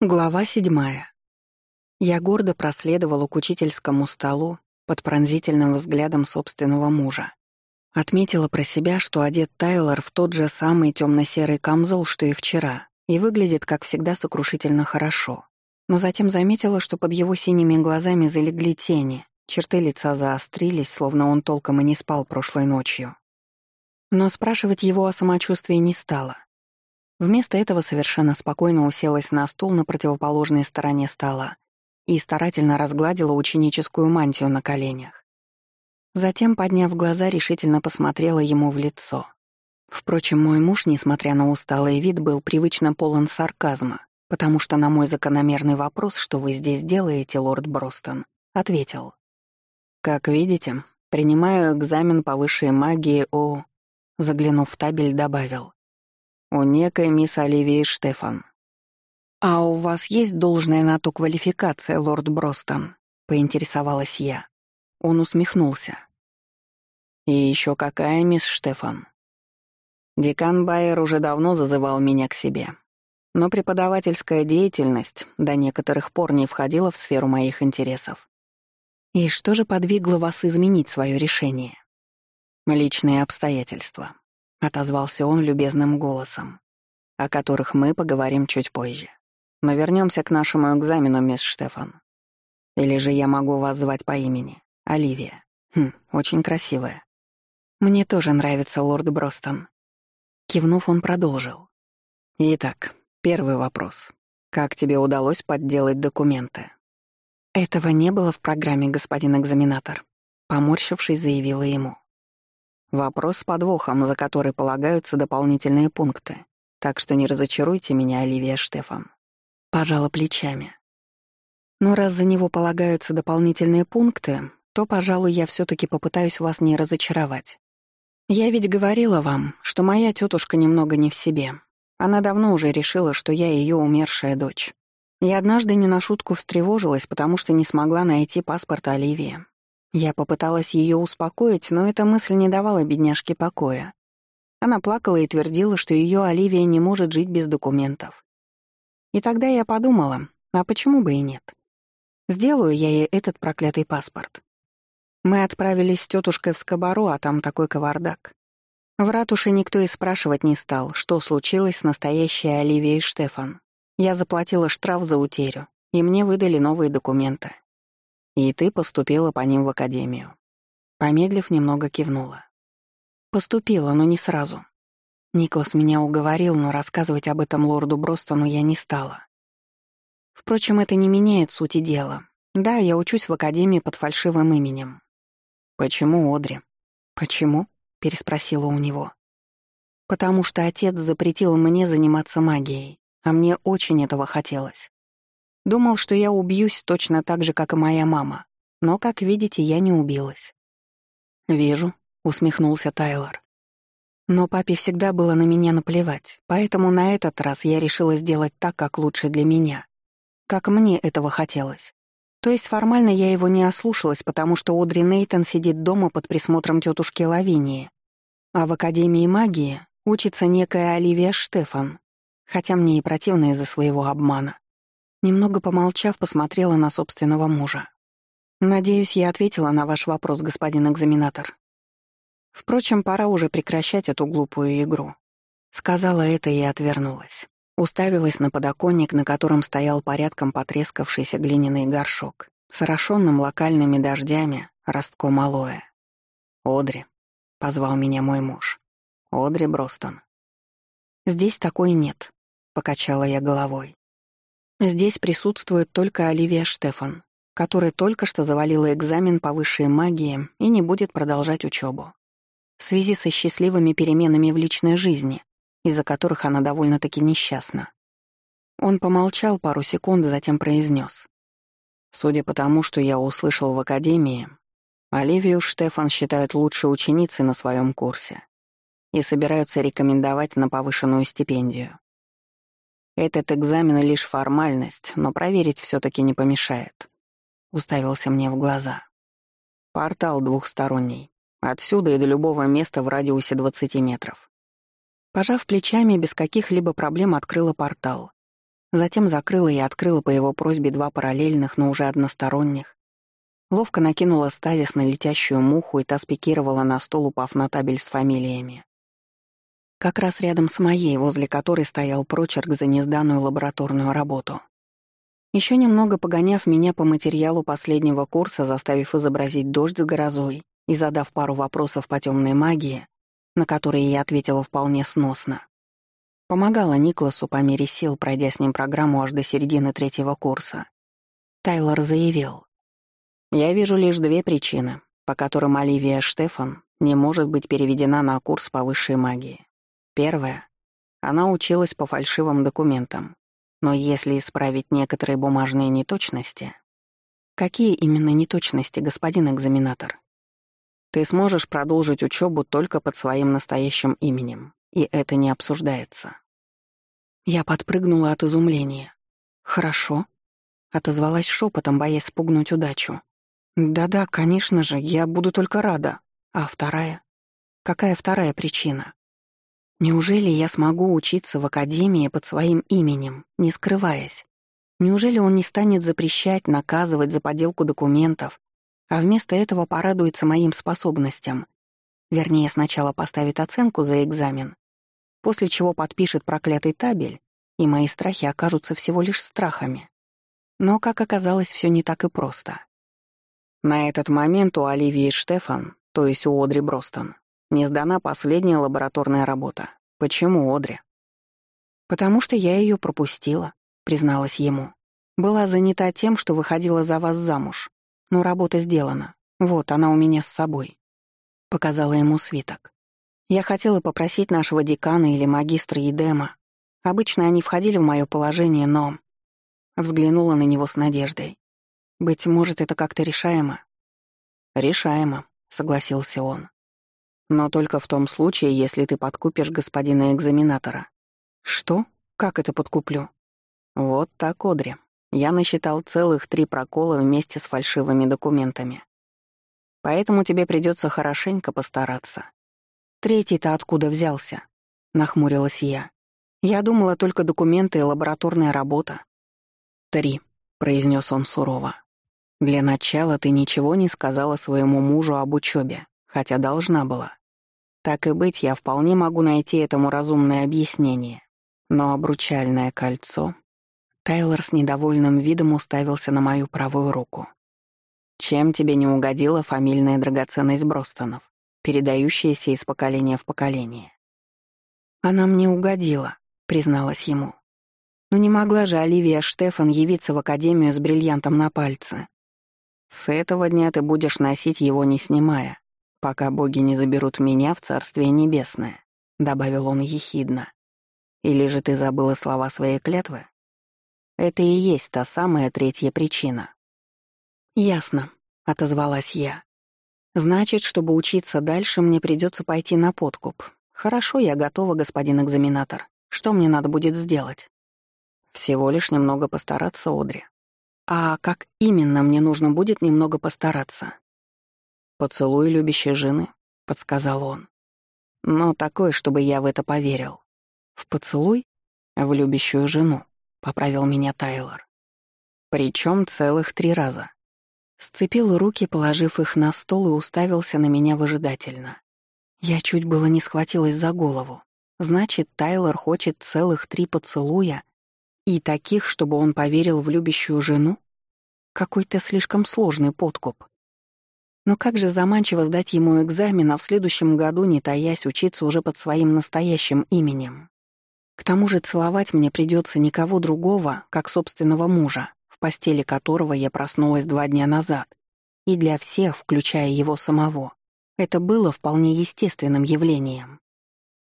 Глава седьмая. Я гордо проследовала к учительскому столу под пронзительным взглядом собственного мужа. Отметила про себя, что одет Тайлор в тот же самый темно-серый камзол, что и вчера, и выглядит, как всегда, сокрушительно хорошо. Но затем заметила, что под его синими глазами залегли тени, черты лица заострились, словно он толком и не спал прошлой ночью. Но спрашивать его о самочувствии не стала. Вместо этого совершенно спокойно уселась на стул на противоположной стороне стола и старательно разгладила ученическую мантию на коленях. Затем, подняв глаза, решительно посмотрела ему в лицо. Впрочем, мой муж, несмотря на усталый вид, был привычно полон сарказма, потому что на мой закономерный вопрос, что вы здесь делаете, лорд Бростон, ответил. «Как видите, принимаю экзамен по высшей магии у...» Заглянув в табель, добавил. У некой мисс Оливии Штефан. «А у вас есть должная на то квалификация, лорд Бростон?» — поинтересовалась я. Он усмехнулся. «И еще какая мисс Штефан?» Декан Байер уже давно зазывал меня к себе. Но преподавательская деятельность до некоторых пор не входила в сферу моих интересов. И что же подвигло вас изменить свое решение? Личные обстоятельства. — отозвался он любезным голосом, о которых мы поговорим чуть позже. Но вернемся к нашему экзамену, мисс Штефан. Или же я могу вас звать по имени? Оливия. Хм, очень красивая. Мне тоже нравится лорд Бростон. Кивнув, он продолжил. Итак, первый вопрос. Как тебе удалось подделать документы? Этого не было в программе, господин экзаменатор. Поморщившись, заявила ему. Вопрос с подвохом, за который полагаются дополнительные пункты. Так что не разочаруйте меня, Оливия Штефан. Пожала плечами. Но раз за него полагаются дополнительные пункты, то, пожалуй, я все таки попытаюсь вас не разочаровать. Я ведь говорила вам, что моя тетушка немного не в себе. Она давно уже решила, что я ее умершая дочь. Я однажды не на шутку встревожилась, потому что не смогла найти паспорт Оливии. Я попыталась ее успокоить, но эта мысль не давала бедняжке покоя. Она плакала и твердила, что ее Оливия не может жить без документов. И тогда я подумала, а почему бы и нет? Сделаю я ей этот проклятый паспорт. Мы отправились с тетушкой в Скобару, а там такой кавардак. В ратуше никто и спрашивать не стал, что случилось с настоящей Оливией Штефан. Я заплатила штраф за утерю, и мне выдали новые документы. И ты поступила по ним в академию. Помедлив, немного кивнула. Поступила, но не сразу. Никлас меня уговорил, но рассказывать об этом лорду Бростону я не стала. Впрочем, это не меняет сути дела. Да, я учусь в академии под фальшивым именем. Почему Одри? Почему? переспросила у него. Потому что отец запретил мне заниматься магией, а мне очень этого хотелось. Думал, что я убьюсь точно так же, как и моя мама. Но, как видите, я не убилась. «Вижу», — усмехнулся Тайлор. Но папе всегда было на меня наплевать, поэтому на этот раз я решила сделать так, как лучше для меня. Как мне этого хотелось. То есть формально я его не ослушалась, потому что Одри Нейтон сидит дома под присмотром тетушки Лавинии. А в Академии магии учится некая Оливия Штефан, хотя мне и противно из-за своего обмана. Немного помолчав, посмотрела на собственного мужа. «Надеюсь, я ответила на ваш вопрос, господин экзаменатор. Впрочем, пора уже прекращать эту глупую игру». Сказала это и отвернулась. Уставилась на подоконник, на котором стоял порядком потрескавшийся глиняный горшок с орошенным локальными дождями, ростком алоэ. «Одри», — позвал меня мой муж. «Одри Бростон». «Здесь такой нет», — покачала я головой. Здесь присутствует только Оливия Штефан, которая только что завалила экзамен по высшей магии и не будет продолжать учебу. В связи со счастливыми переменами в личной жизни, из-за которых она довольно-таки несчастна. Он помолчал пару секунд, затем произнес. Судя по тому, что я услышал в академии, Оливию Штефан считают лучшей ученицей на своем курсе и собираются рекомендовать на повышенную стипендию. Этот экзамен — лишь формальность, но проверить все таки не помешает. Уставился мне в глаза. Портал двухсторонний. Отсюда и до любого места в радиусе 20 метров. Пожав плечами, без каких-либо проблем открыла портал. Затем закрыла и открыла по его просьбе два параллельных, но уже односторонних. Ловко накинула стазис на летящую муху, и та спикировала на стол, упав на табель с фамилиями. Как раз рядом с моей, возле которой стоял прочерк за несданную лабораторную работу. Еще немного погоняв меня по материалу последнего курса, заставив изобразить дождь с грозой и задав пару вопросов по темной магии, на которые я ответила вполне сносно. Помогала Никласу по мере сил, пройдя с ним программу аж до середины третьего курса. Тайлор заявил. «Я вижу лишь две причины, по которым Оливия Штефан не может быть переведена на курс по высшей магии. Первая — она училась по фальшивым документам, но если исправить некоторые бумажные неточности... Какие именно неточности, господин экзаменатор? Ты сможешь продолжить учебу только под своим настоящим именем, и это не обсуждается. Я подпрыгнула от изумления. «Хорошо», — отозвалась шепотом, боясь спугнуть удачу. «Да-да, конечно же, я буду только рада. А вторая? Какая вторая причина? Неужели я смогу учиться в академии под своим именем, не скрываясь? Неужели он не станет запрещать, наказывать за подделку документов, а вместо этого порадуется моим способностям? Вернее, сначала поставит оценку за экзамен, после чего подпишет проклятый табель, и мои страхи окажутся всего лишь страхами. Но, как оказалось, все не так и просто. На этот момент у Оливии Штефан, то есть у Одри Бростон, не сдана последняя лабораторная работа. Почему, Одри? Потому что я ее пропустила, призналась ему. Была занята тем, что выходила за вас замуж. Но работа сделана. Вот, она у меня с собой. Показала ему свиток. Я хотела попросить нашего декана или магистра Едема. Обычно они входили в мое положение, но... Взглянула на него с надеждой. Быть может, это как-то решаемо? Решаемо, согласился он. Но только в том случае, если ты подкупишь господина экзаменатора. Что? Как это подкуплю? Вот так, Одри. Я насчитал целых три прокола вместе с фальшивыми документами. Поэтому тебе придется хорошенько постараться. Третий-то откуда взялся? Нахмурилась я. Я думала только документы и лабораторная работа. Три, произнес он сурово. Для начала ты ничего не сказала своему мужу об учебе, хотя должна была. Так и быть, я вполне могу найти этому разумное объяснение. Но обручальное кольцо... Тайлор с недовольным видом уставился на мою правую руку. Чем тебе не угодила фамильная драгоценность Бростонов, передающаяся из поколения в поколение? Она мне угодила, призналась ему. Но не могла же Оливия Штефан явиться в академию с бриллиантом на пальце. С этого дня ты будешь носить его не снимая, «Пока боги не заберут меня в Царствие Небесное», — добавил он ехидно. «Или же ты забыла слова своей клятвы?» Это и есть та самая третья причина. «Ясно», — отозвалась я. «Значит, чтобы учиться дальше, мне придется пойти на подкуп. Хорошо, я готова, господин экзаменатор. Что мне надо будет сделать?» «Всего лишь немного постараться, Одри». «А как именно мне нужно будет немного постараться?» «Поцелуй любящей жены», — подсказал он. «Но такой, чтобы я в это поверил». «В поцелуй?» «В любящую жену», — поправил меня Тайлор. Причем целых три раза. Сцепил руки, положив их на стол, и уставился на меня выжидательно. Я чуть было не схватилась за голову. Значит, Тайлор хочет целых три поцелуя и таких, чтобы он поверил в любящую жену? Какой-то слишком сложный подкуп. Но как же заманчиво сдать ему экзамен, а в следующем году, не таясь, учиться уже под своим настоящим именем. К тому же целовать мне придется никого другого, как собственного мужа, в постели которого я проснулась два дня назад. И для всех, включая его самого, это было вполне естественным явлением.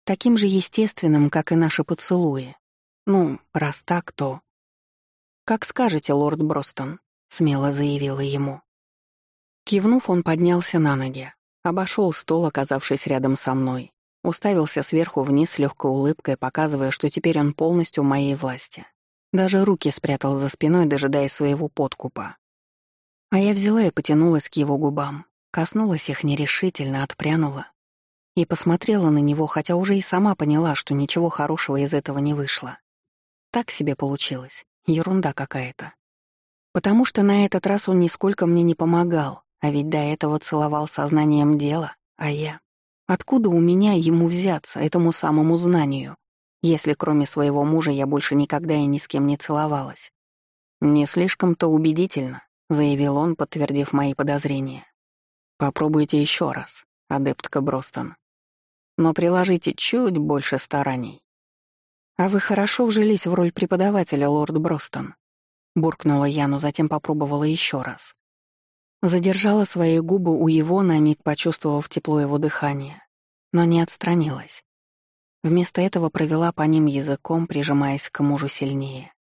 Таким же естественным, как и наши поцелуи. Ну, раз так, то... «Как скажете, лорд Бростон», — смело заявила ему. Кивнув, он поднялся на ноги, обошел стол, оказавшись рядом со мной, уставился сверху вниз с легкой улыбкой, показывая, что теперь он полностью в моей власти. Даже руки спрятал за спиной, дожидаясь своего подкупа. А я взяла и потянулась к его губам, коснулась их нерешительно, отпрянула и посмотрела на него, хотя уже и сама поняла, что ничего хорошего из этого не вышло. Так себе получилось. Ерунда какая-то. Потому что на этот раз он нисколько мне не помогал, а ведь до этого целовал сознанием дела, а я... Откуда у меня ему взяться, этому самому знанию, если кроме своего мужа я больше никогда и ни с кем не целовалась? «Не слишком-то убедительно», — заявил он, подтвердив мои подозрения. «Попробуйте еще раз, адептка Бростон. Но приложите чуть больше стараний». «А вы хорошо вжились в роль преподавателя, лорд Бростон», — буркнула я, но затем попробовала еще раз. Задержала свои губы у его, на миг почувствовав тепло его дыхания, но не отстранилась. Вместо этого провела по ним языком, прижимаясь к мужу сильнее.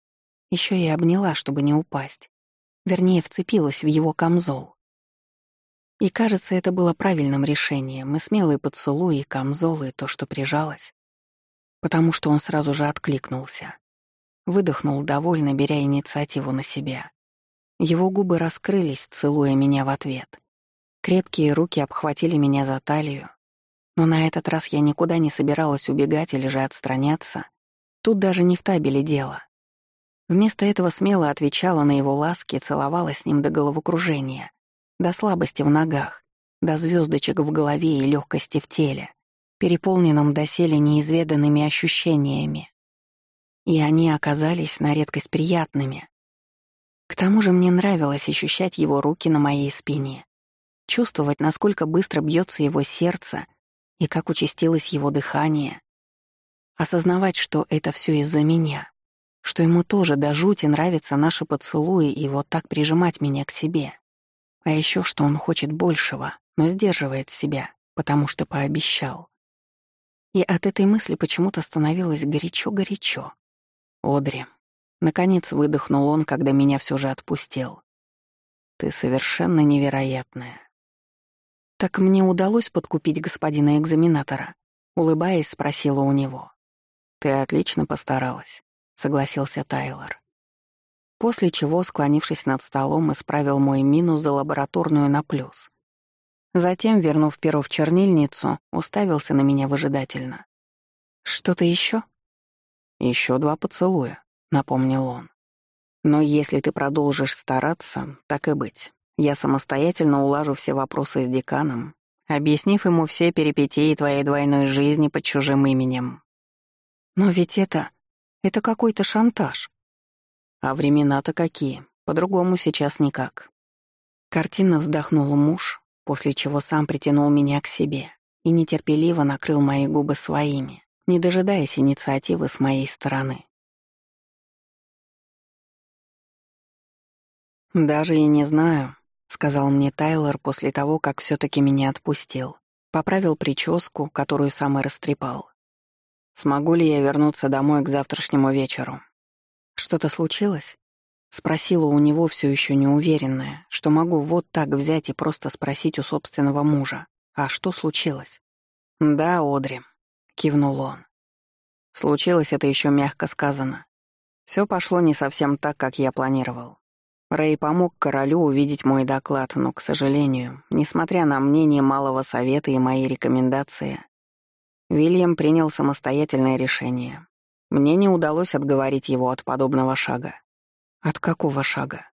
Еще и обняла, чтобы не упасть. Вернее, вцепилась в его камзол. И кажется, это было правильным решением, и смелый поцелуй, и камзол, и то, что прижалось. Потому что он сразу же откликнулся. Выдохнул довольно, беря инициативу на себя. Его губы раскрылись, целуя меня в ответ. Крепкие руки обхватили меня за талию. Но на этот раз я никуда не собиралась убегать или же отстраняться. Тут даже не в табеле дело. Вместо этого смело отвечала на его ласки, целовалась с ним до головокружения, до слабости в ногах, до звездочек в голове и легкости в теле, переполненном доселе неизведанными ощущениями. И они оказались на редкость приятными, к тому же мне нравилось ощущать его руки на моей спине, чувствовать, насколько быстро бьется его сердце и как участилось его дыхание, осознавать, что это все из-за меня, что ему тоже до жути нравятся наши поцелуи и вот так прижимать меня к себе. А еще что он хочет большего, но сдерживает себя, потому что пообещал. И от этой мысли почему-то становилось горячо-горячо. Одри, Наконец выдохнул он, когда меня все же отпустил. «Ты совершенно невероятная». «Так мне удалось подкупить господина экзаменатора?» Улыбаясь, спросила у него. «Ты отлично постаралась», — согласился Тайлор. После чего, склонившись над столом, исправил мой минус за лабораторную на плюс. Затем, вернув перо в чернильницу, уставился на меня выжидательно. «Что-то еще? Еще два поцелуя», — напомнил он. «Но если ты продолжишь стараться, так и быть. Я самостоятельно улажу все вопросы с деканом, объяснив ему все перипетии твоей двойной жизни под чужим именем». «Но ведь это... это какой-то шантаж». «А времена-то какие? По-другому сейчас никак». Картинно вздохнул муж, после чего сам притянул меня к себе и нетерпеливо накрыл мои губы своими, не дожидаясь инициативы с моей стороны. «Даже и не знаю», — сказал мне Тайлор после того, как все таки меня отпустил. Поправил прическу, которую сам и растрепал. «Смогу ли я вернуться домой к завтрашнему вечеру?» «Что-то случилось?» Спросила у него все еще неуверенная, что могу вот так взять и просто спросить у собственного мужа. «А что случилось?» «Да, Одри», — кивнул он. Случилось это еще мягко сказано. Все пошло не совсем так, как я планировал. Рэй помог королю увидеть мой доклад, но, к сожалению, несмотря на мнение Малого Совета и мои рекомендации, Вильям принял самостоятельное решение. Мне не удалось отговорить его от подобного шага. От какого шага?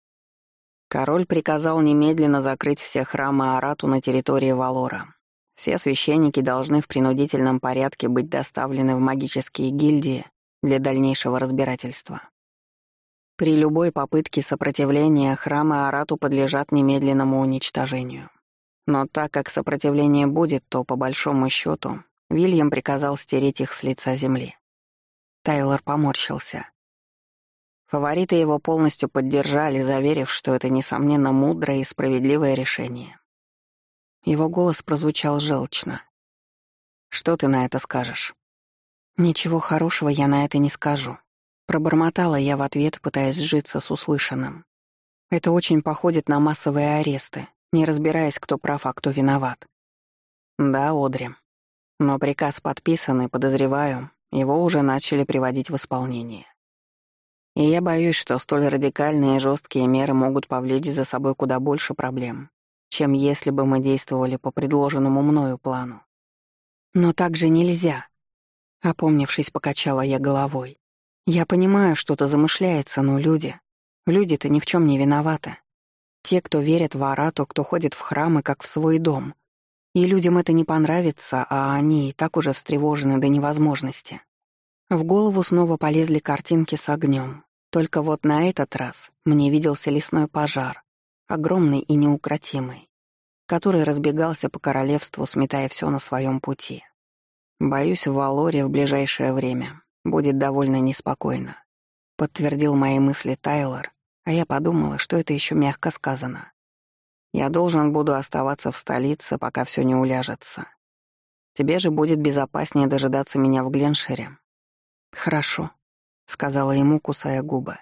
Король приказал немедленно закрыть все храмы Арату на территории Валора. Все священники должны в принудительном порядке быть доставлены в магические гильдии для дальнейшего разбирательства. При любой попытке сопротивления храмы Арату подлежат немедленному уничтожению. Но так как сопротивление будет, то, по большому счету, Вильям приказал стереть их с лица земли. Тайлор поморщился. Фавориты его полностью поддержали, заверив, что это, несомненно, мудрое и справедливое решение. Его голос прозвучал желчно. «Что ты на это скажешь?» «Ничего хорошего я на это не скажу», Пробормотала я в ответ, пытаясь сжиться с услышанным. Это очень походит на массовые аресты, не разбираясь, кто прав, а кто виноват. Да, Одри. Но приказ подписан, и, подозреваю, его уже начали приводить в исполнение. И я боюсь, что столь радикальные и жесткие меры могут повлечь за собой куда больше проблем, чем если бы мы действовали по предложенному мною плану. Но так же нельзя. Опомнившись, покачала я головой. Я понимаю, что-то замышляется, но люди... Люди-то ни в чем не виноваты. Те, кто верят в Арату, кто ходит в храмы, как в свой дом. И людям это не понравится, а они и так уже встревожены до невозможности. В голову снова полезли картинки с огнем. Только вот на этот раз мне виделся лесной пожар, огромный и неукротимый, который разбегался по королевству, сметая все на своем пути. Боюсь, в Валоре в ближайшее время будет довольно неспокойно. Подтвердил мои мысли Тайлор, а я подумала, что это еще мягко сказано. Я должен буду оставаться в столице, пока все не уляжется. Тебе же будет безопаснее дожидаться меня в Гленшире. Хорошо, сказала ему, кусая губы.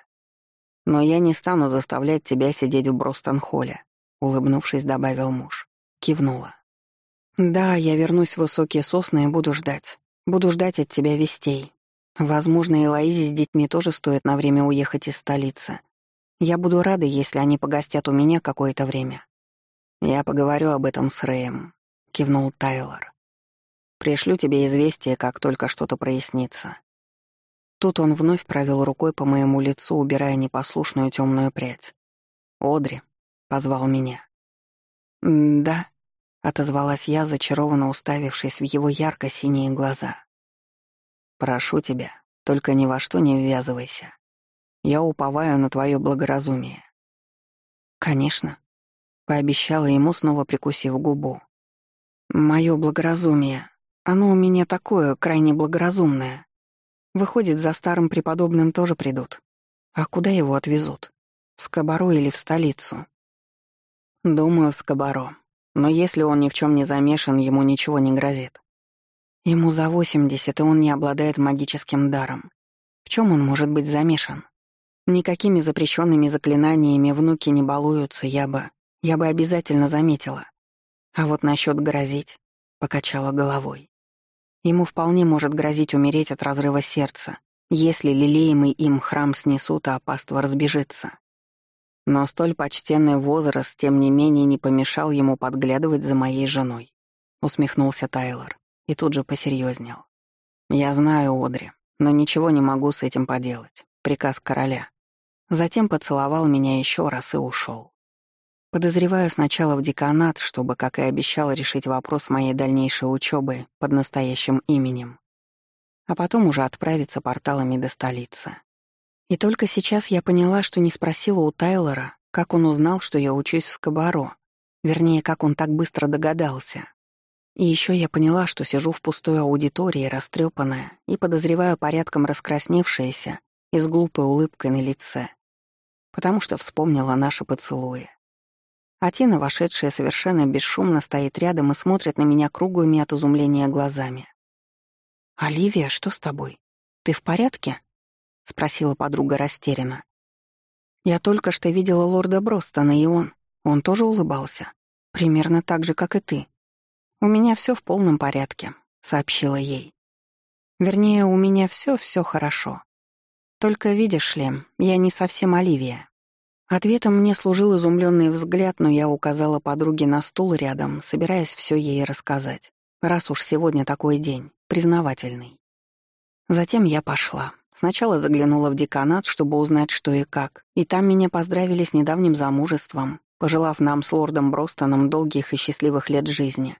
Но я не стану заставлять тебя сидеть в Бростон-холле, улыбнувшись, добавил муж. Кивнула. Да, я вернусь в высокие сосны и буду ждать. Буду ждать от тебя вестей. Возможно, и Лоизе с детьми тоже стоит на время уехать из столицы. Я буду рада, если они погостят у меня какое-то время. Я поговорю об этом с Рэем, кивнул Тайлор. Пришлю тебе известие, как только что-то прояснится. Тут он вновь провел рукой по моему лицу, убирая непослушную темную прядь. «Одри», — позвал меня. «Да», — отозвалась я, зачарованно уставившись в его ярко-синие глаза. «Прошу тебя, только ни во что не ввязывайся. Я уповаю на твое благоразумие». «Конечно», — пообещала ему, снова прикусив губу. «Мое благоразумие, оно у меня такое, крайне благоразумное. Выходит, за старым преподобным тоже придут. А куда его отвезут? В Скобаро или в столицу?» «Думаю, в Скобаро. Но если он ни в чем не замешан, ему ничего не грозит. Ему за восемьдесят, и он не обладает магическим даром. В чем он может быть замешан? Никакими запрещенными заклинаниями внуки не балуются, я бы... Я бы обязательно заметила. А вот насчет грозить, покачала головой. Ему вполне может грозить умереть от разрыва сердца, если лелеемый им храм снесут, а паства разбежится. Но столь почтенный возраст, тем не менее, не помешал ему подглядывать за моей женой. Усмехнулся Тайлор и тут же посерьезнел. «Я знаю, Одри, но ничего не могу с этим поделать. Приказ короля». Затем поцеловал меня еще раз и ушел. Подозреваю сначала в деканат, чтобы, как и обещал, решить вопрос моей дальнейшей учебы под настоящим именем, а потом уже отправиться порталами до столицы. И только сейчас я поняла, что не спросила у Тайлора, как он узнал, что я учусь в Скобаро, вернее, как он так быстро догадался. И еще я поняла, что сижу в пустой аудитории, растрепанная и, подозреваю, порядком раскрасневшаяся и с глупой улыбкой на лице, потому что вспомнила наши поцелуи. А Тина, вошедшая совершенно бесшумно, стоит рядом и смотрит на меня круглыми от изумления глазами. «Оливия, что с тобой? Ты в порядке?» — спросила подруга растерянно. «Я только что видела лорда Бростона, и он... Он тоже улыбался. Примерно так же, как и ты. «У меня все в полном порядке», — сообщила ей. «Вернее, у меня все-все хорошо. Только, видишь ли, я не совсем Оливия». Ответом мне служил изумленный взгляд, но я указала подруге на стул рядом, собираясь все ей рассказать, раз уж сегодня такой день, признавательный. Затем я пошла. Сначала заглянула в деканат, чтобы узнать, что и как, и там меня поздравили с недавним замужеством, пожелав нам с лордом Бростоном долгих и счастливых лет жизни.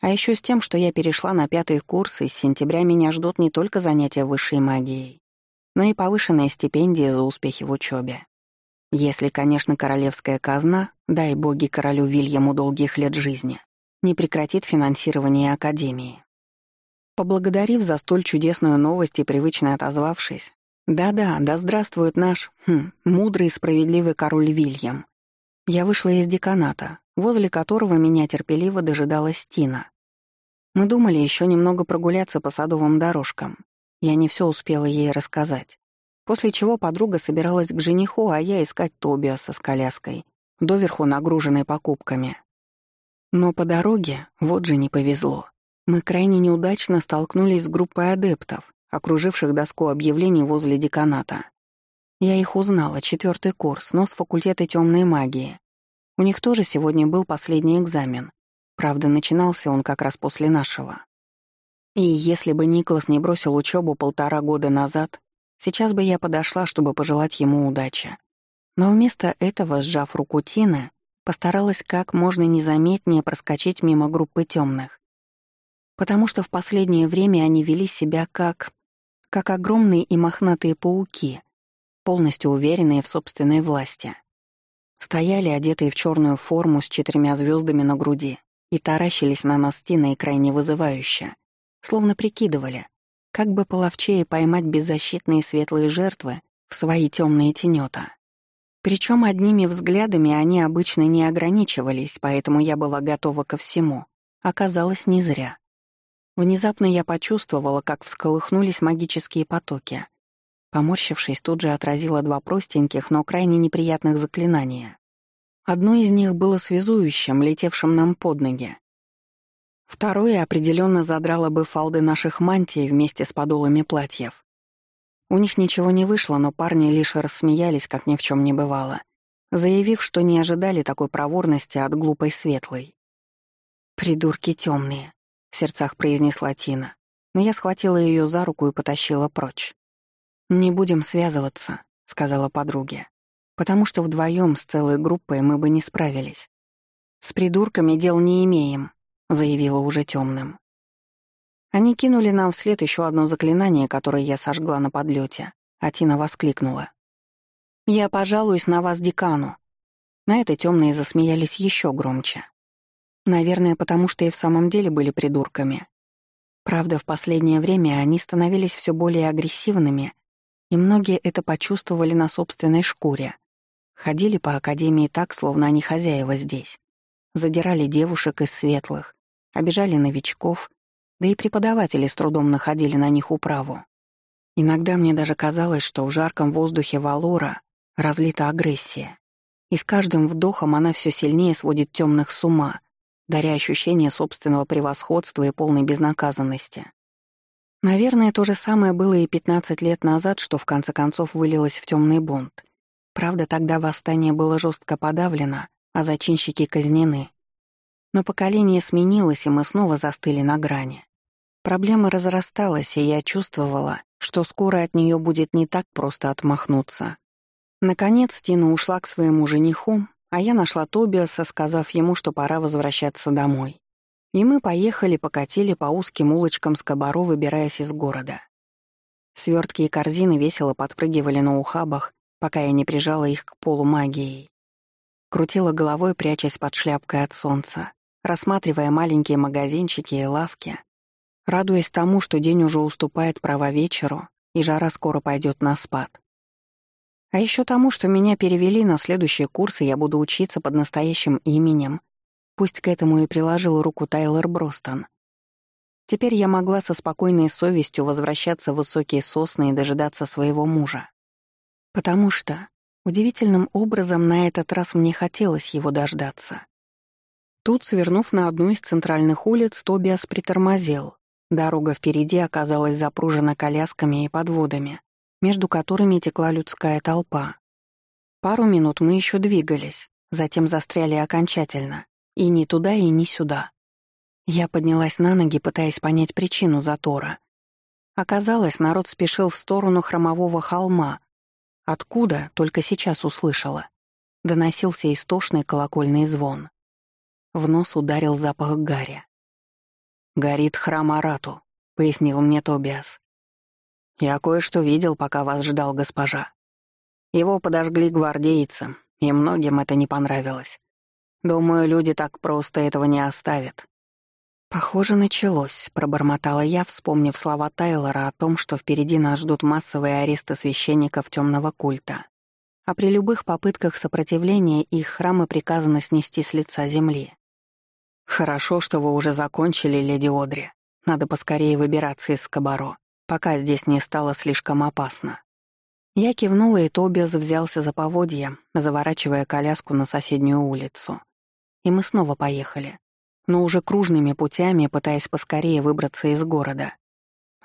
А еще с тем, что я перешла на пятый курс, и с сентября меня ждут не только занятия высшей магией, но и повышенная стипендия за успехи в учебе. Если, конечно, королевская казна, дай боги королю Вильяму долгих лет жизни, не прекратит финансирование Академии. Поблагодарив за столь чудесную новость и привычно отозвавшись, «Да-да, да здравствует наш, хм, мудрый и справедливый король Вильям», я вышла из деканата, возле которого меня терпеливо дожидалась Тина. Мы думали еще немного прогуляться по садовым дорожкам. Я не все успела ей рассказать. После чего подруга собиралась к жениху, а я искать Тобиаса с коляской, доверху нагруженной покупками. Но по дороге, вот же не повезло. Мы крайне неудачно столкнулись с группой адептов, окруживших доску объявлений возле деканата. Я их узнала, четвертый курс, но с факультета темной магии. У них тоже сегодня был последний экзамен. Правда, начинался он как раз после нашего. И если бы Никлас не бросил учебу полтора года назад, Сейчас бы я подошла, чтобы пожелать ему удачи. Но вместо этого, сжав руку Тины, постаралась как можно незаметнее проскочить мимо группы темных. Потому что в последнее время они вели себя как... как огромные и мохнатые пауки, полностью уверенные в собственной власти. Стояли, одетые в черную форму с четырьмя звездами на груди, и таращились на нас Тина и крайне вызывающе, словно прикидывали, как бы половчее поймать беззащитные светлые жертвы в свои темные тенета. Причем одними взглядами они обычно не ограничивались, поэтому я была готова ко всему. Оказалось, не зря. Внезапно я почувствовала, как всколыхнулись магические потоки. Поморщившись, тут же отразила два простеньких, но крайне неприятных заклинания. Одно из них было связующим, летевшим нам под ноги. Второе определенно задрало бы фалды наших мантий вместе с подолами платьев. У них ничего не вышло, но парни лишь рассмеялись, как ни в чем не бывало, заявив, что не ожидали такой проворности от глупой светлой. «Придурки темные», — в сердцах произнесла Тина, но я схватила ее за руку и потащила прочь. «Не будем связываться», — сказала подруге, «потому что вдвоем с целой группой мы бы не справились. С придурками дел не имеем», — заявила уже темным. Они кинули нам вслед еще одно заклинание, которое я сожгла на подлете, а Тина воскликнула. «Я пожалуюсь на вас декану». На это темные засмеялись еще громче. Наверное, потому что и в самом деле были придурками. Правда, в последнее время они становились все более агрессивными, и многие это почувствовали на собственной шкуре. Ходили по академии так, словно они хозяева здесь. Задирали девушек из светлых, обижали новичков да и преподаватели с трудом находили на них управу. Иногда мне даже казалось, что в жарком воздухе Валора разлита агрессия, и с каждым вдохом она все сильнее сводит темных с ума, даря ощущение собственного превосходства и полной безнаказанности. Наверное, то же самое было и 15 лет назад, что в конце концов вылилось в темный бунт. Правда, тогда восстание было жестко подавлено, а зачинщики казнены. Но поколение сменилось, и мы снова застыли на грани. Проблема разрасталась, и я чувствовала, что скоро от нее будет не так просто отмахнуться. Наконец Тина ушла к своему жениху, а я нашла Тобиаса, сказав ему, что пора возвращаться домой. И мы поехали, покатили по узким улочкам с Кабаро, выбираясь из города. Свертки и корзины весело подпрыгивали на ухабах, пока я не прижала их к полу магией. Крутила головой, прячась под шляпкой от солнца, рассматривая маленькие магазинчики и лавки, радуясь тому, что день уже уступает права вечеру, и жара скоро пойдет на спад. А еще тому, что меня перевели на следующие курсы, я буду учиться под настоящим именем. Пусть к этому и приложил руку Тайлер Бростон. Теперь я могла со спокойной совестью возвращаться в высокие сосны и дожидаться своего мужа. Потому что удивительным образом на этот раз мне хотелось его дождаться. Тут, свернув на одну из центральных улиц, Тобиас притормозил, Дорога впереди оказалась запружена колясками и подводами, между которыми текла людская толпа. Пару минут мы еще двигались, затем застряли окончательно. И ни туда, и ни сюда. Я поднялась на ноги, пытаясь понять причину затора. Оказалось, народ спешил в сторону хромового холма. Откуда, только сейчас услышала. Доносился истошный колокольный звон. В нос ударил запах гаря. «Горит храм Арату», — пояснил мне Тобиас. «Я кое-что видел, пока вас ждал госпожа. Его подожгли гвардейцы, и многим это не понравилось. Думаю, люди так просто этого не оставят». «Похоже, началось», — пробормотала я, вспомнив слова Тайлора о том, что впереди нас ждут массовые аресты священников темного культа. А при любых попытках сопротивления их храмы приказано снести с лица земли. «Хорошо, что вы уже закончили, леди Одри. Надо поскорее выбираться из Кабаро, пока здесь не стало слишком опасно». Я кивнула, и Тобиас взялся за поводья, заворачивая коляску на соседнюю улицу. И мы снова поехали, но уже кружными путями, пытаясь поскорее выбраться из города.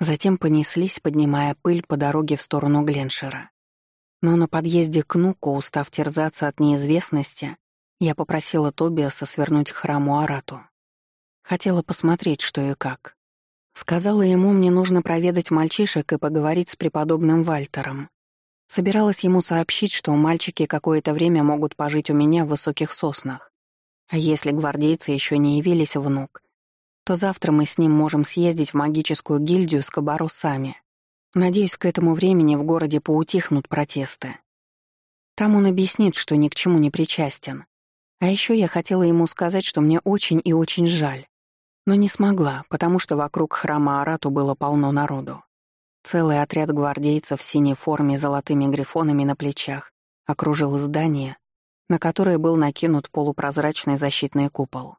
Затем понеслись, поднимая пыль по дороге в сторону Гленшера. Но на подъезде к Нуку, устав терзаться от неизвестности, я попросила Тобиаса свернуть к храму Арату. Хотела посмотреть, что и как. Сказала ему, мне нужно проведать мальчишек и поговорить с преподобным Вальтером. Собиралась ему сообщить, что мальчики какое-то время могут пожить у меня в высоких соснах. А если гвардейцы еще не явились внук, то завтра мы с ним можем съездить в магическую гильдию с Кабару сами. Надеюсь, к этому времени в городе поутихнут протесты. Там он объяснит, что ни к чему не причастен. А еще я хотела ему сказать, что мне очень и очень жаль. Но не смогла, потому что вокруг храма Арату было полно народу. Целый отряд гвардейцев в синей форме с золотыми грифонами на плечах окружил здание, на которое был накинут полупрозрачный защитный купол.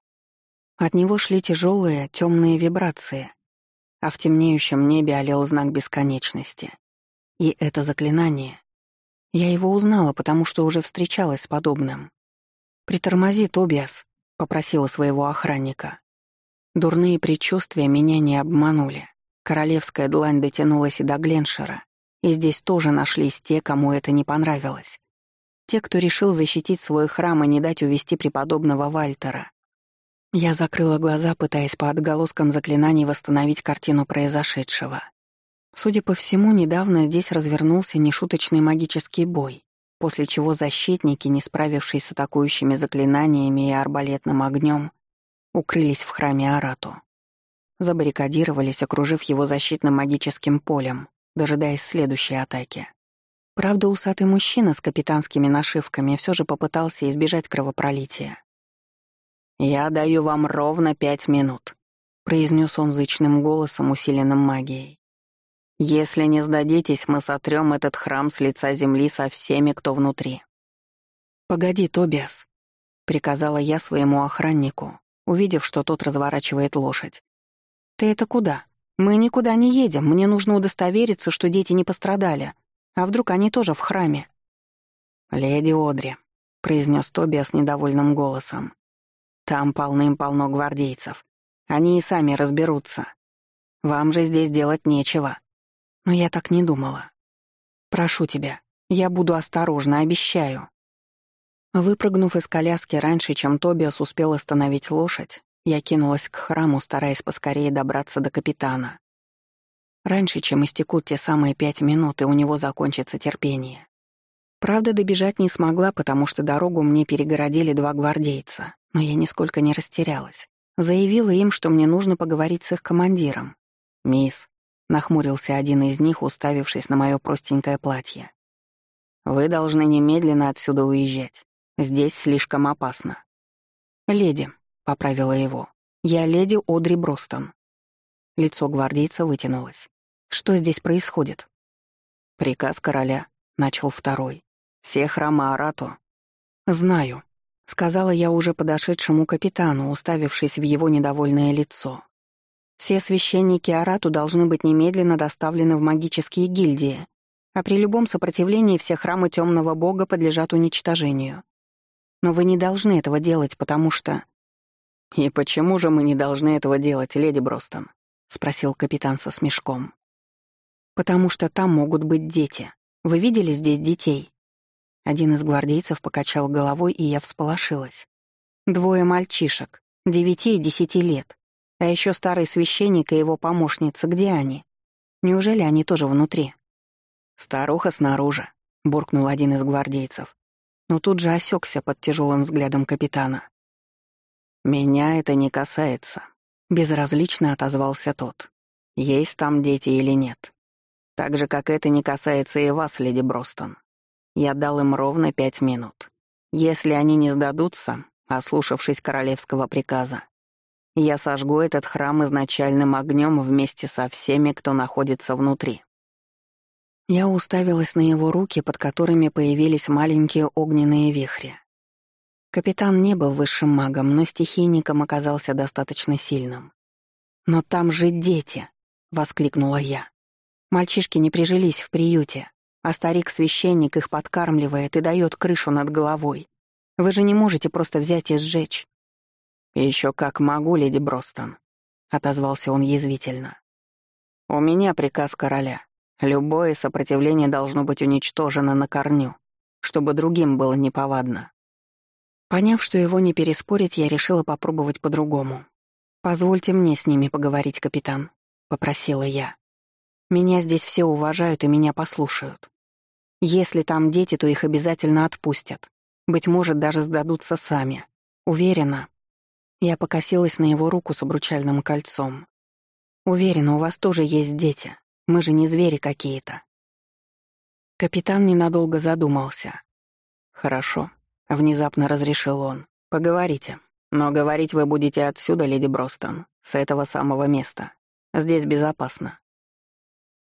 От него шли тяжелые, темные вибрации, а в темнеющем небе олел знак бесконечности. И это заклинание. Я его узнала, потому что уже встречалась с подобным. «Притормози, Тобиас», — попросила своего охранника. Дурные предчувствия меня не обманули. Королевская длань дотянулась и до Гленшера, и здесь тоже нашлись те, кому это не понравилось. Те, кто решил защитить свой храм и не дать увести преподобного Вальтера. Я закрыла глаза, пытаясь по отголоскам заклинаний восстановить картину произошедшего. Судя по всему, недавно здесь развернулся нешуточный магический бой, после чего защитники, не справившись с атакующими заклинаниями и арбалетным огнем, укрылись в храме Арату. Забаррикадировались, окружив его защитным магическим полем, дожидаясь следующей атаки. Правда, усатый мужчина с капитанскими нашивками все же попытался избежать кровопролития. «Я даю вам ровно пять минут», — произнес он зычным голосом, усиленным магией. «Если не сдадитесь, мы сотрем этот храм с лица земли со всеми, кто внутри». «Погоди, Тобиас», — приказала я своему охраннику, увидев, что тот разворачивает лошадь. «Ты это куда? Мы никуда не едем, мне нужно удостовериться, что дети не пострадали. А вдруг они тоже в храме?» «Леди Одри», — произнес Тобиас недовольным голосом. «Там полным-полно гвардейцев. Они и сами разберутся. Вам же здесь делать нечего». Но я так не думала. «Прошу тебя, я буду осторожна, обещаю». Выпрыгнув из коляски раньше, чем Тобиас успел остановить лошадь, я кинулась к храму, стараясь поскорее добраться до капитана. Раньше, чем истекут те самые пять минут, и у него закончится терпение. Правда, добежать не смогла, потому что дорогу мне перегородили два гвардейца, но я нисколько не растерялась. Заявила им, что мне нужно поговорить с их командиром. «Мисс», — нахмурился один из них, уставившись на мое простенькое платье. «Вы должны немедленно отсюда уезжать. Здесь слишком опасно». «Леди», — поправила его, — «я леди Одри Бростон». Лицо гвардейца вытянулось. «Что здесь происходит?» «Приказ короля», — начал второй. «Все храмы Арату». «Знаю», — сказала я уже подошедшему капитану, уставившись в его недовольное лицо. «Все священники Арату должны быть немедленно доставлены в магические гильдии, а при любом сопротивлении все храмы темного бога подлежат уничтожению. Но вы не должны этого делать, потому что...» «И почему же мы не должны этого делать, леди Бростон?» — спросил капитан со смешком. «Потому что там могут быть дети. Вы видели здесь детей?» Один из гвардейцев покачал головой, и я всполошилась. Двое мальчишек, девяти и десяти лет. А еще старый священник и его помощница, где они? Неужели они тоже внутри? «Старуха снаружи», — буркнул один из гвардейцев но тут же осекся под тяжелым взглядом капитана. «Меня это не касается», — безразлично отозвался тот. «Есть там дети или нет. Так же, как это не касается и вас, леди Бростон. Я дал им ровно пять минут. Если они не сдадутся, ослушавшись королевского приказа, я сожгу этот храм изначальным огнем вместе со всеми, кто находится внутри. Я уставилась на его руки, под которыми появились маленькие огненные вихри. Капитан не был высшим магом, но стихийником оказался достаточно сильным. «Но там же дети!» — воскликнула я. «Мальчишки не прижились в приюте, а старик-священник их подкармливает и дает крышу над головой. Вы же не можете просто взять и сжечь». Еще как могу, леди Бростон», — отозвался он язвительно. «У меня приказ короля. Любое сопротивление должно быть уничтожено на корню, чтобы другим было неповадно. Поняв, что его не переспорить, я решила попробовать по-другому. «Позвольте мне с ними поговорить, капитан. — попросила я. «Меня здесь все уважают и меня послушают. Если там дети, то их обязательно отпустят. Быть может, даже сдадутся сами. Уверена». Я покосилась на его руку с обручальным кольцом. «Уверена, у вас тоже есть дети. Мы же не звери какие-то». Капитан ненадолго задумался. «Хорошо», — внезапно разрешил он. «Поговорите. Но говорить вы будете отсюда, леди Бростон, с этого самого места. Здесь безопасно.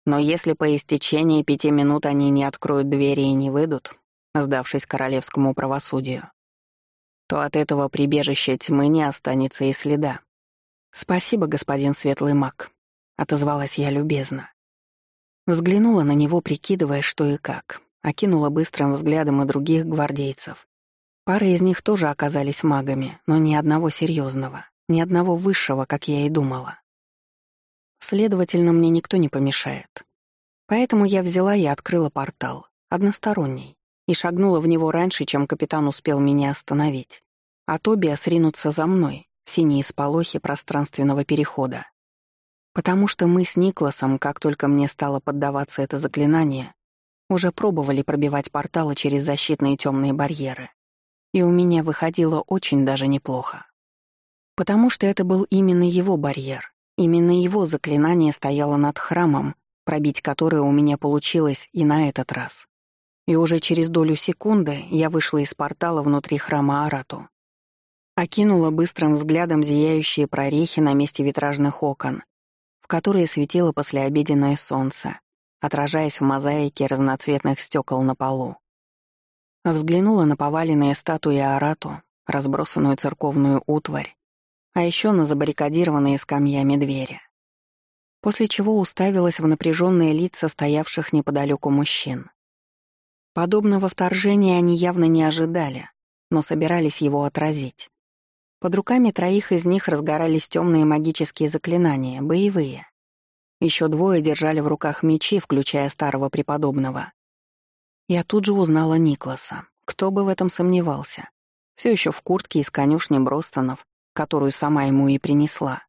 Но если по истечении пяти минут они не откроют двери и не выйдут, сдавшись королевскому правосудию, то от этого прибежища тьмы не останется и следа. «Спасибо, господин Светлый Маг», — отозвалась я любезно. Взглянула на него, прикидывая, что и как, окинула быстрым взглядом и других гвардейцев. Пара из них тоже оказались магами, но ни одного серьезного, ни одного высшего, как я и думала. Следовательно, мне никто не помешает. Поэтому я взяла и открыла портал, односторонний, и шагнула в него раньше, чем капитан успел меня остановить. А Тобиас ринуться за мной, в синие сполохи пространственного перехода. Потому что мы с Никласом, как только мне стало поддаваться это заклинание, уже пробовали пробивать порталы через защитные темные барьеры. И у меня выходило очень даже неплохо. Потому что это был именно его барьер, именно его заклинание стояло над храмом, пробить которое у меня получилось и на этот раз. И уже через долю секунды я вышла из портала внутри храма Арату. Окинула быстрым взглядом зияющие прорехи на месте витражных окон, в которые светило послеобеденное солнце, отражаясь в мозаике разноцветных стекол на полу. Взглянула на поваленные статуи Арату, разбросанную церковную утварь, а еще на забаррикадированные скамьями двери. После чего уставилась в напряженные лица стоявших неподалеку мужчин. Подобного вторжения они явно не ожидали, но собирались его отразить. Под руками троих из них разгорались темные магические заклинания, боевые. Еще двое держали в руках мечи, включая старого преподобного. Я тут же узнала Никласа. Кто бы в этом сомневался. Все еще в куртке из конюшни Бростонов, которую сама ему и принесла.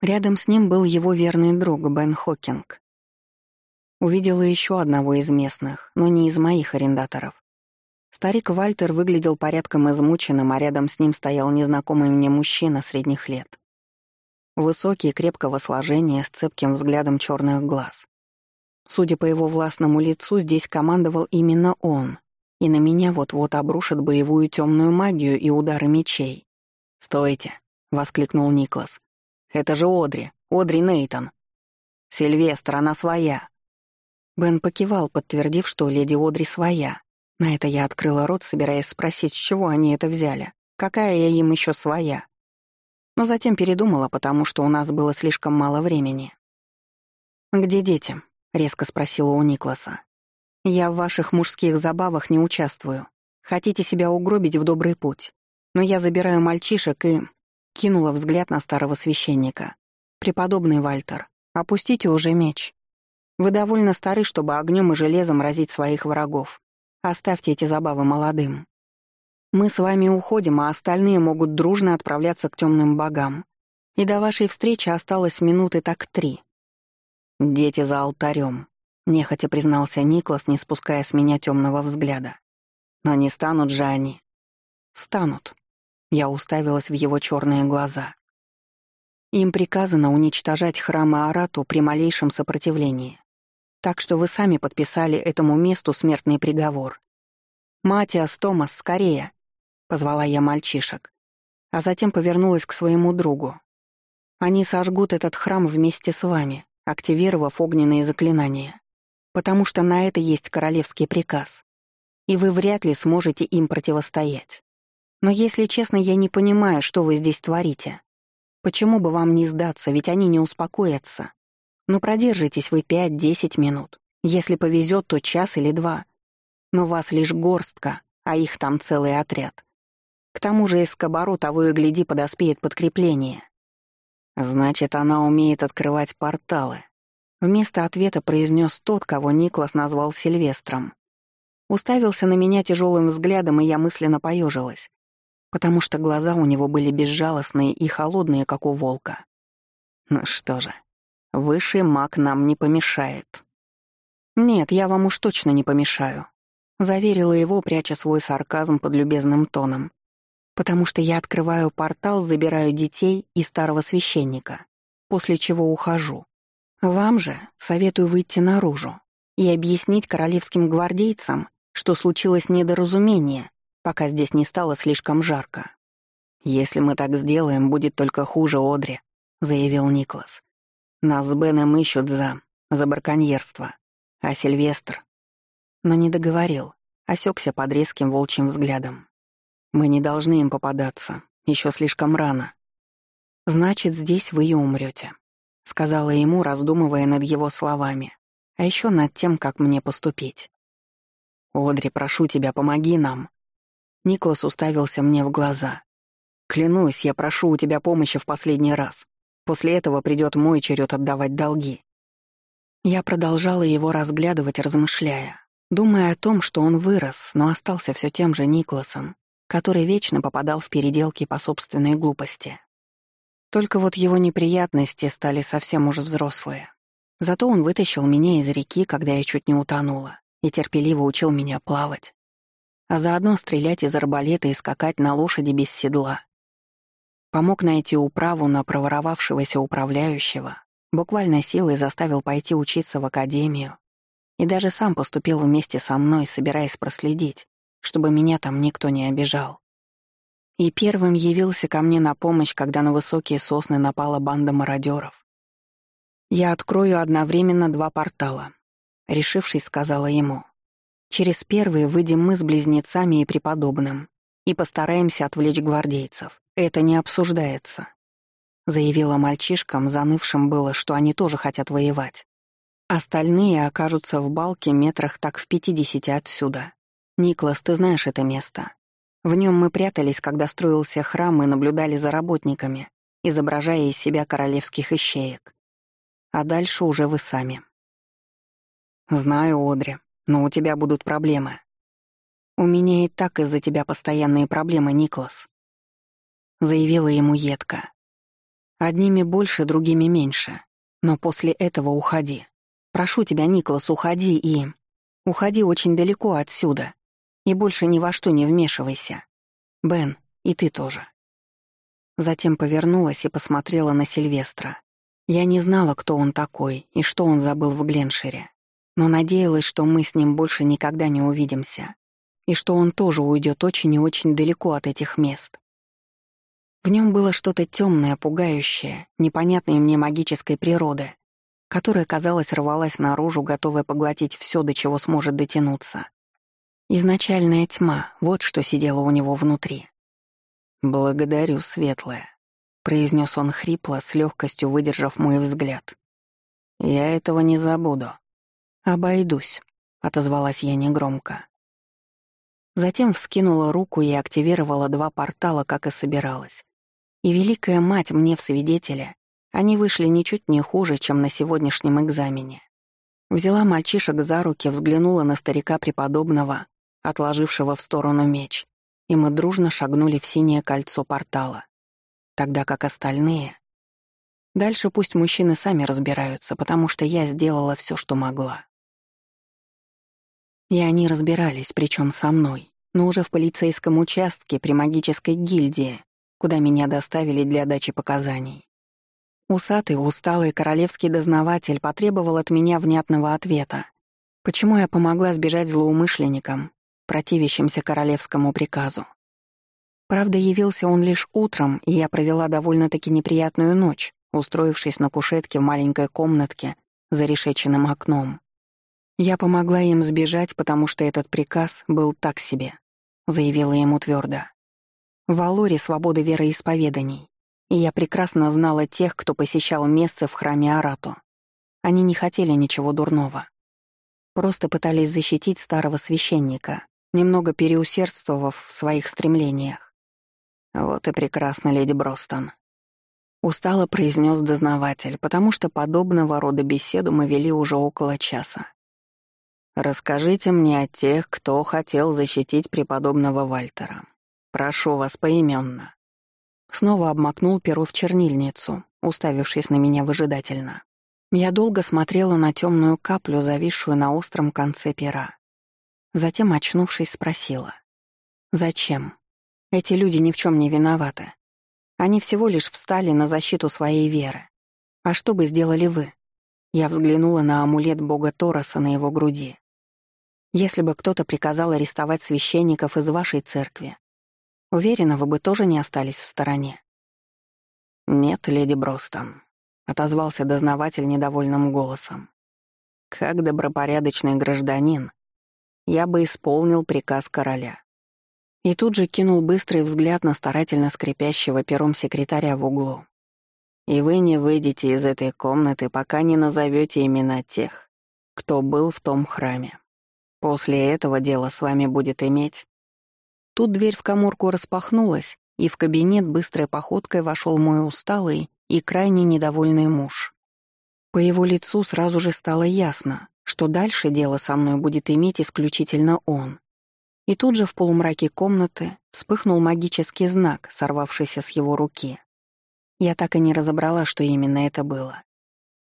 Рядом с ним был его верный друг Бен Хокинг. Увидела еще одного из местных, но не из моих арендаторов. Старик Вальтер выглядел порядком измученным, а рядом с ним стоял незнакомый мне мужчина средних лет. Высокий, крепкого сложения, с цепким взглядом черных глаз. Судя по его властному лицу, здесь командовал именно он, и на меня вот-вот обрушат боевую темную магию и удары мечей. «Стойте!» — воскликнул Никлас. «Это же Одри, Одри Нейтон. Сильвестр, она своя!» Бен покивал, подтвердив, что леди Одри своя. На это я открыла рот, собираясь спросить, с чего они это взяли. Какая я им еще своя? Но затем передумала, потому что у нас было слишком мало времени. «Где дети?» — резко спросила у Никласа. «Я в ваших мужских забавах не участвую. Хотите себя угробить в добрый путь. Но я забираю мальчишек и...» Кинула взгляд на старого священника. «Преподобный Вальтер, опустите уже меч. Вы довольно стары, чтобы огнем и железом разить своих врагов. Оставьте эти забавы молодым. Мы с вами уходим, а остальные могут дружно отправляться к темным богам. И до вашей встречи осталось минуты так три. «Дети за алтарем», — нехотя признался Никлас, не спуская с меня темного взгляда. «Но не станут же они». «Станут». Я уставилась в его черные глаза. Им приказано уничтожать храмы Арату при малейшем сопротивлении. Так что вы сами подписали этому месту смертный приговор. «Матиас, Томас, скорее!» — позвала я мальчишек, а затем повернулась к своему другу. «Они сожгут этот храм вместе с вами, активировав огненные заклинания, потому что на это есть королевский приказ, и вы вряд ли сможете им противостоять. Но если честно, я не понимаю, что вы здесь творите. Почему бы вам не сдаться, ведь они не успокоятся. Ну продержитесь вы пять-десять минут. Если повезет, то час или два. Но вас лишь горстка, а их там целый отряд. К тому же из Кабару того и гляди подоспеет подкрепление. «Значит, она умеет открывать порталы», — вместо ответа произнес тот, кого Никлас назвал Сильвестром. Уставился на меня тяжелым взглядом, и я мысленно поежилась, потому что глаза у него были безжалостные и холодные, как у волка. Ну что же, Высший маг нам не помешает». «Нет, я вам уж точно не помешаю», — заверила его, пряча свой сарказм под любезным тоном. «Потому что я открываю портал, забираю детей и старого священника, после чего ухожу. Вам же советую выйти наружу и объяснить королевским гвардейцам, что случилось недоразумение, пока здесь не стало слишком жарко. «Если мы так сделаем, будет только хуже Одри», — заявил Никлас. «Нас с Беном ищут за... за браконьерство. А Сильвестр...» Но не договорил, осекся под резким волчьим взглядом. «Мы не должны им попадаться. Еще слишком рано. Значит, здесь вы и умрете сказала ему, раздумывая над его словами, а еще над тем, как мне поступить. «Одри, прошу тебя, помоги нам». Никлас уставился мне в глаза. «Клянусь, я прошу у тебя помощи в последний раз. После этого придет мой черед отдавать долги». Я продолжала его разглядывать, размышляя, думая о том, что он вырос, но остался все тем же Никласом, который вечно попадал в переделки по собственной глупости. Только вот его неприятности стали совсем уж взрослые. Зато он вытащил меня из реки, когда я чуть не утонула, и терпеливо учил меня плавать. А заодно стрелять из арбалета и скакать на лошади без седла. Помог найти управу на проворовавшегося управляющего, буквально силой заставил пойти учиться в академию и даже сам поступил вместе со мной, собираясь проследить, чтобы меня там никто не обижал и первым явился ко мне на помощь, когда на высокие сосны напала банда мародеров. «Я открою одновременно два портала», — решившись, сказала ему. «Через первый выйдем мы с близнецами и преподобным и постараемся отвлечь гвардейцев. Это не обсуждается», — заявила мальчишкам, занывшим было, что они тоже хотят воевать. Остальные окажутся в балке метрах так в пятидесяти отсюда. Никлас, ты знаешь это место. В нем мы прятались, когда строился храм и наблюдали за работниками, изображая из себя королевских ищеек. А дальше уже вы сами. Знаю, Одри, но у тебя будут проблемы. У меня и так из-за тебя постоянные проблемы, Никлас. Заявила ему едко. Одними больше, другими меньше. Но после этого уходи. Прошу тебя, Никлас, уходи и... Уходи очень далеко отсюда. И больше ни во что не вмешивайся. Бен, и ты тоже. Затем повернулась и посмотрела на Сильвестра. Я не знала, кто он такой и что он забыл в Гленшире, но надеялась, что мы с ним больше никогда не увидимся, и что он тоже уйдет очень и очень далеко от этих мест. В нем было что-то темное, пугающее, непонятное мне магической природы, которая, казалось, рвалась наружу, готовая поглотить все, до чего сможет дотянуться. Изначальная тьма — вот что сидело у него внутри. «Благодарю, светлая», — произнес он хрипло, с легкостью выдержав мой взгляд. «Я этого не забуду». «Обойдусь», — отозвалась я негромко. Затем вскинула руку и активировала два портала, как и собиралась. И Великая Мать мне в свидетеля, они вышли ничуть не хуже, чем на сегодняшнем экзамене. Взяла мальчишек за руки, взглянула на старика преподобного, отложившего в сторону меч, и мы дружно шагнули в синее кольцо портала. Тогда как остальные... Дальше пусть мужчины сами разбираются, потому что я сделала все, что могла. И они разбирались, причем со мной, но уже в полицейском участке при магической гильдии, куда меня доставили для дачи показаний. Усатый, усталый королевский дознаватель потребовал от меня внятного ответа. Почему я помогла сбежать злоумышленникам противящимся королевскому приказу. Правда, явился он лишь утром, и я провела довольно-таки неприятную ночь, устроившись на кушетке в маленькой комнатке за решеченным окном. Я помогла им сбежать, потому что этот приказ был так себе, заявила ему твердо. В Алоре свобода вероисповеданий, и я прекрасно знала тех, кто посещал мессы в храме Арату. Они не хотели ничего дурного. Просто пытались защитить старого священника, немного переусердствовав в своих стремлениях. «Вот и прекрасно, леди Бростон», — устало произнес дознаватель, потому что подобного рода беседу мы вели уже около часа. «Расскажите мне о тех, кто хотел защитить преподобного Вальтера. Прошу вас поименно». Снова обмакнул перо в чернильницу, уставившись на меня выжидательно. Я долго смотрела на темную каплю, зависшую на остром конце пера. Затем, очнувшись, спросила. «Зачем? Эти люди ни в чем не виноваты. Они всего лишь встали на защиту своей веры. А что бы сделали вы?» Я взглянула на амулет бога Тороса на его груди. «Если бы кто-то приказал арестовать священников из вашей церкви, уверена, вы бы тоже не остались в стороне». «Нет, леди Бростон», — отозвался дознаватель недовольным голосом. «Как добропорядочный гражданин, я бы исполнил приказ короля. И тут же кинул быстрый взгляд на старательно скрипящего пером секретаря в углу. И вы не выйдете из этой комнаты, пока не назовете имена тех, кто был в том храме. После этого дело с вами будет иметь. Тут дверь в коморку распахнулась, и в кабинет быстрой походкой вошел мой усталый и крайне недовольный муж. По его лицу сразу же стало ясно, что дальше дело со мной будет иметь исключительно он. И тут же в полумраке комнаты вспыхнул магический знак, сорвавшийся с его руки. Я так и не разобрала, что именно это было.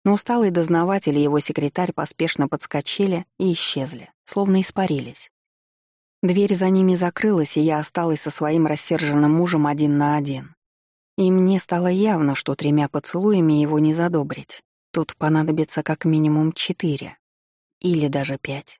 Но усталый дознаватель и его секретарь поспешно подскочили и исчезли, словно испарились. Дверь за ними закрылась, и я осталась со своим рассерженным мужем один на один. И мне стало явно, что тремя поцелуями его не задобрить. Тут понадобится как минимум четыре или даже пять.